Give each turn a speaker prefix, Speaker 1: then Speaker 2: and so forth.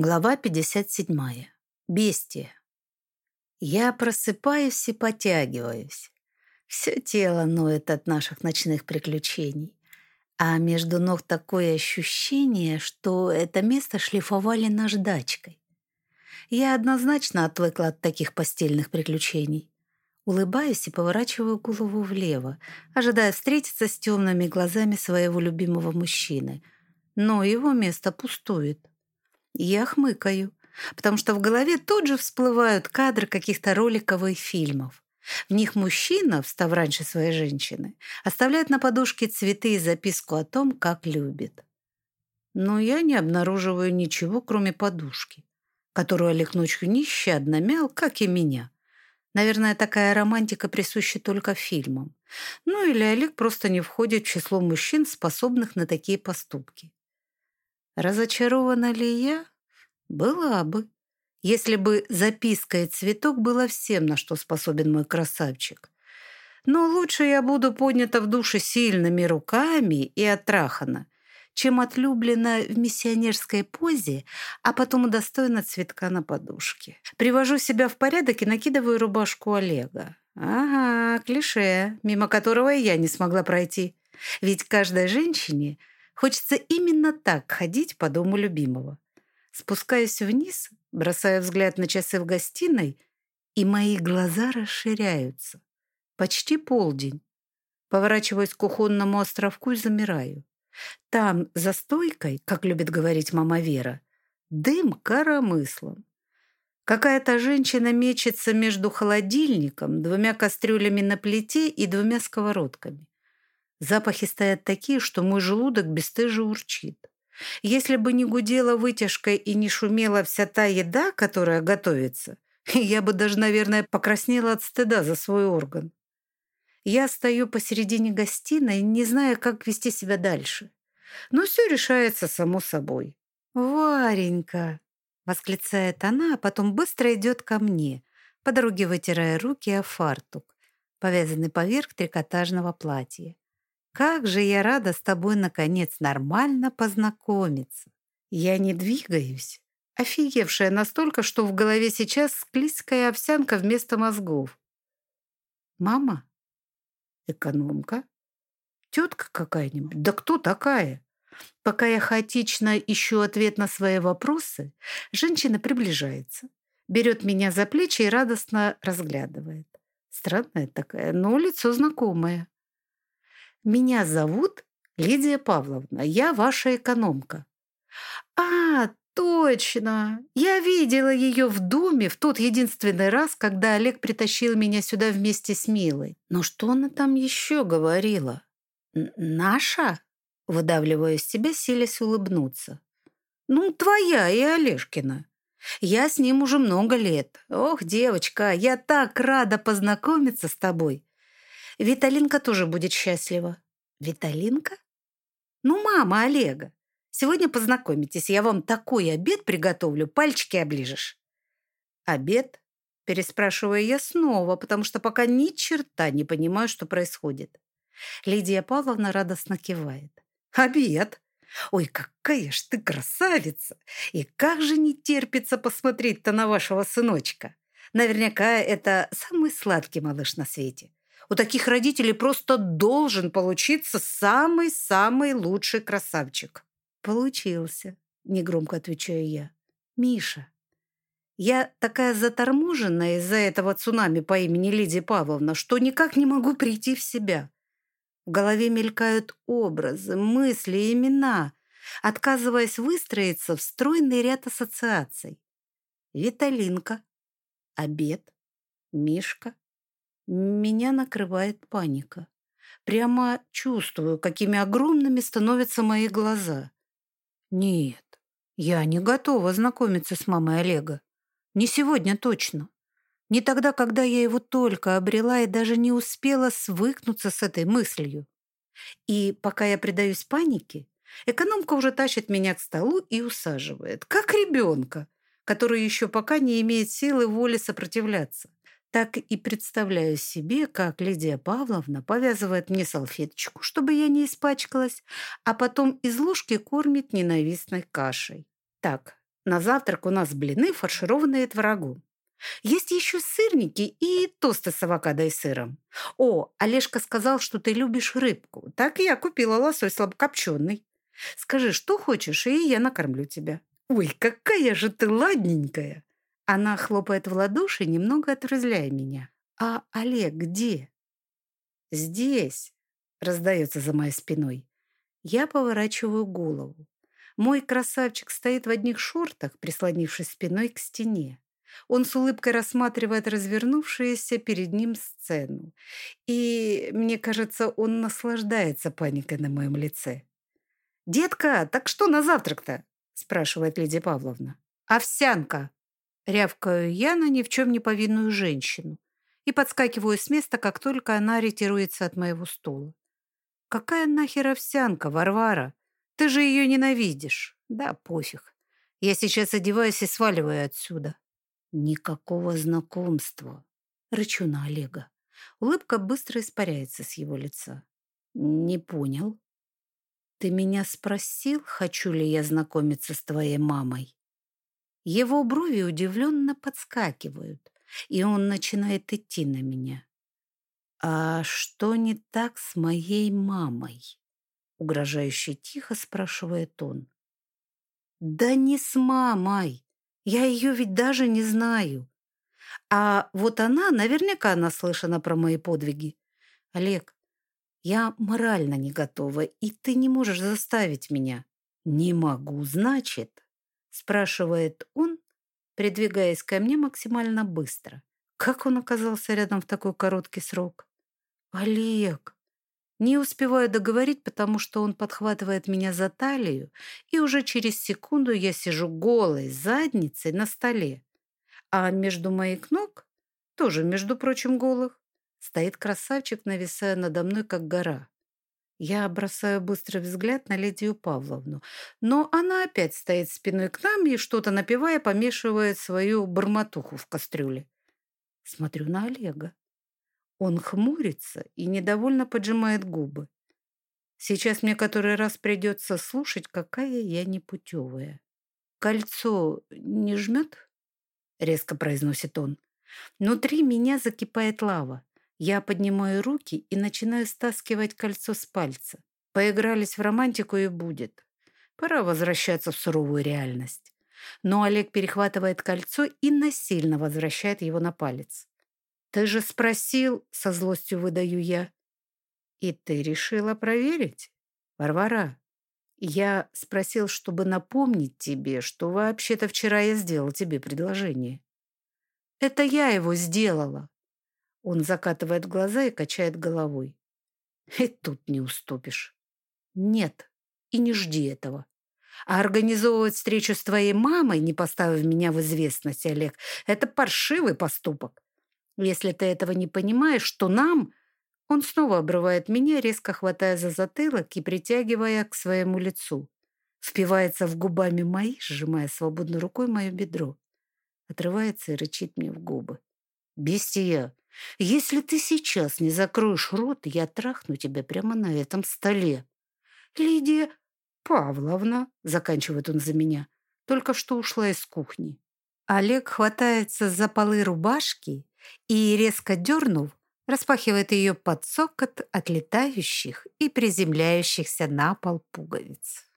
Speaker 1: Глава 57. Бестия. Я просыпаюсь и потягиваюсь. Все тело ноет от наших ночных приключений. А между ног такое ощущение, что это место шлифовали наждачкой. Я однозначно отвыкла от таких постельных приключений. Улыбаюсь и поворачиваю голову влево, ожидая встретиться с темными глазами своего любимого мужчины. Но его место пустует. Я хмыкаю, потому что в голове тут же всплывают кадры каких-то роликов и фильмов. В них мужчина, встав раньше своей женщины, оставляет на подушке цветы и записку о том, как любит. Но я не обнаруживаю ничего, кроме подушки, которую Олег ночью нещадно мял, как и меня. Наверное, такая романтика присуща только фильмам. Ну или Олег просто не входит в число мужчин, способных на такие поступки. Разочарована ли я? Была бы. Если бы записка и цветок было всем, на что способен мой красавчик. Но лучше я буду поднята в душе сильными руками и оттрахана, чем отлюблена в миссионерской позе, а потом удостоена цветка на подушке. Привожу себя в порядок и накидываю рубашку Олега. Ага, клише, мимо которого я не смогла пройти. Ведь каждой женщине Хочется именно так ходить по дому любимого. Спускаюсь вниз, бросаю взгляд на часы в гостиной, и мои глаза расширяются. Почти полдень. Поворачиваюсь к кухонному островку и замираю. Там, за стойкой, как любит говорить мама Вера, дым коромыслом. Какая-то женщина мечется между холодильником, двумя кастрюлями на плите и двумя сковородками. Запахи стоят такие, что мой желудок бесстыже урчит. Если бы не гудела вытяжкой и не шумела вся та еда, которая готовится, я бы даже, наверное, покраснела от стыда за свой орган. Я стою посередине гостиной, не зная, как вести себя дальше. Но все решается само собой. «Варенька!» — восклицает она, а потом быстро идет ко мне, по дороге вытирая руки о фартук, повязанный поверх трикотажного платья. Как же я рада с тобой, наконец, нормально познакомиться. Я не двигаюсь, офигевшая настолько, что в голове сейчас склизкая овсянка вместо мозгов. Мама? Экономка? Тетка какая-нибудь? Да кто такая? Пока я хаотично ищу ответ на свои вопросы, женщина приближается, берет меня за плечи и радостно разглядывает. Странная такая, но лицо знакомое. Меня зовут Лидия Павловна. Я ваша экономка». «А, точно! Я видела ее в доме в тот единственный раз, когда Олег притащил меня сюда вместе с Милой. Но что она там еще говорила? Наша?» Выдавливая из себя, силясь улыбнуться. «Ну, твоя и Олежкина. Я с ним уже много лет. Ох, девочка, я так рада познакомиться с тобой. Виталинка тоже будет счастлива. Виталинка? Ну, мама Олега. Сегодня познакомитесь, я вам такой обед приготовлю, пальчики оближешь. Обед? Переспрашиваю я снова, потому что пока ни черта не понимаю, что происходит. Лидия Павловна радостно кивает. Обед? Ой, какая ж ты красавица! И как же не терпится посмотреть-то на вашего сыночка. Наверняка это самый сладкий малыш на свете. У таких родителей просто должен получиться самый-самый лучший красавчик. Получился, негромко отвечаю я. Миша. Я такая заторможенная из-за этого цунами по имени Лидия Павловна, что никак не могу прийти в себя. В голове мелькают образы, мысли, имена, отказываясь выстроиться в стройный ряд ассоциаций. Виталинка, обед, Мишка, меня накрывает паника. Прямо чувствую, какими огромными становятся мои глаза. Нет, я не готова знакомиться с мамой Олега. Не сегодня точно. Не тогда, когда я его только обрела и даже не успела свыкнуться с этой мыслью. И пока я предаюсь панике, экономка уже тащит меня к столу и усаживает, как ребенка, который еще пока не имеет силы воли сопротивляться так и представляю себе, как Лидия Павловна повязывает мне салфеточку, чтобы я не испачкалась, а потом из ложки кормит ненавистной кашей. Так, На завтрак у нас блины, фаршированные творогом. Есть еще сырники и тосты с авокадо и сыром. О, Олежка сказал, что ты любишь рыбку. Так я купила лосось слабокопченый. Скажи, что хочешь, и я накормлю тебя. Ой, какая же ты ладненькая. Она хлопает в ладоши, немного отрезляя меня. А Олег где? Здесь, раздается за моей спиной. Я поворачиваю голову. Мой красавчик стоит в одних шортах, прислонившись спиной к стене. Он с улыбкой рассматривает развернувшуюся перед ним сцену. И, мне кажется, он наслаждается паникой на моем лице. «Детка, так что на завтрак-то?» спрашивает Лидия Павловна. «Овсянка!» Рявкаю я на ни в чем не повинную женщину и подскакиваю с места, как только она ретируется от моего стула. «Какая нахер овсянка, Варвара? Ты же ее ненавидишь!» «Да, пофиг. Я сейчас одеваюсь и сваливаю отсюда». «Никакого знакомства!» Рычу на Олега. Улыбка быстро испаряется с его лица. «Не понял». «Ты меня спросил, хочу ли я знакомиться с твоей мамой?» Его брови удивленно подскакивают, и он начинает идти на меня. «А что не так с моей мамой?» Угрожающе тихо спрашивает он. «Да не с мамой. Я ее ведь даже не знаю. А вот она наверняка наслышана про мои подвиги. Олег, я морально не готова, и ты не можешь заставить меня. Не могу, значит, спрашивает он, придвигаясь ко мне максимально быстро. Как он оказался рядом в такой короткий срок? Олег, не успеваю договорить, потому что он подхватывает меня за талию, и уже через секунду я сижу голой задницей на столе. А между моих ног, тоже, между прочим, голых, стоит красавчик, нависая надо мной, как гора. Я бросаю быстрый взгляд на Лидию Павловну, но она опять стоит спиной к нам и, что-то напивая, помешивает свою бормотуху в кастрюле. Смотрю на Олега. Он хмурится и недовольно поджимает губы. Сейчас мне который раз придется слушать, какая я непутевая. «Кольцо не жмет?» — резко произносит он. Внутри меня закипает лава. Я поднимаю руки и начинаю стаскивать кольцо с пальца. Поигрались в романтику и будет. Пора возвращаться в суровую реальность. Но Олег перехватывает кольцо и насильно возвращает его на палец. «Ты же спросил», — со злостью выдаю я. «И ты решила проверить, Варвара?» Я спросил, чтобы напомнить тебе, что вообще-то вчера я сделал тебе предложение. Это я его сделала. Он закатывает глаза и качает головой. И тут не уступишь. Нет, и не жди этого. А организовывать встречу с твоей мамой, не поставив меня в известность, Олег, это паршивый поступок. Если ты этого не понимаешь, что нам...» Он снова обрывает меня, резко хватая за затылок и притягивая к своему лицу. Впивается в губами мои, сжимая свободной рукой мое бедро. Отрывается и рычит мне в губы. «Бестия, если ты сейчас не закроешь рот, я трахну тебя прямо на этом столе». «Лидия Павловна», — заканчивает он за меня, только что ушла из кухни. Олег хватается за полы рубашки и, резко дернув, распахивает ее под сокот отлетающих и приземляющихся на пол пуговиц.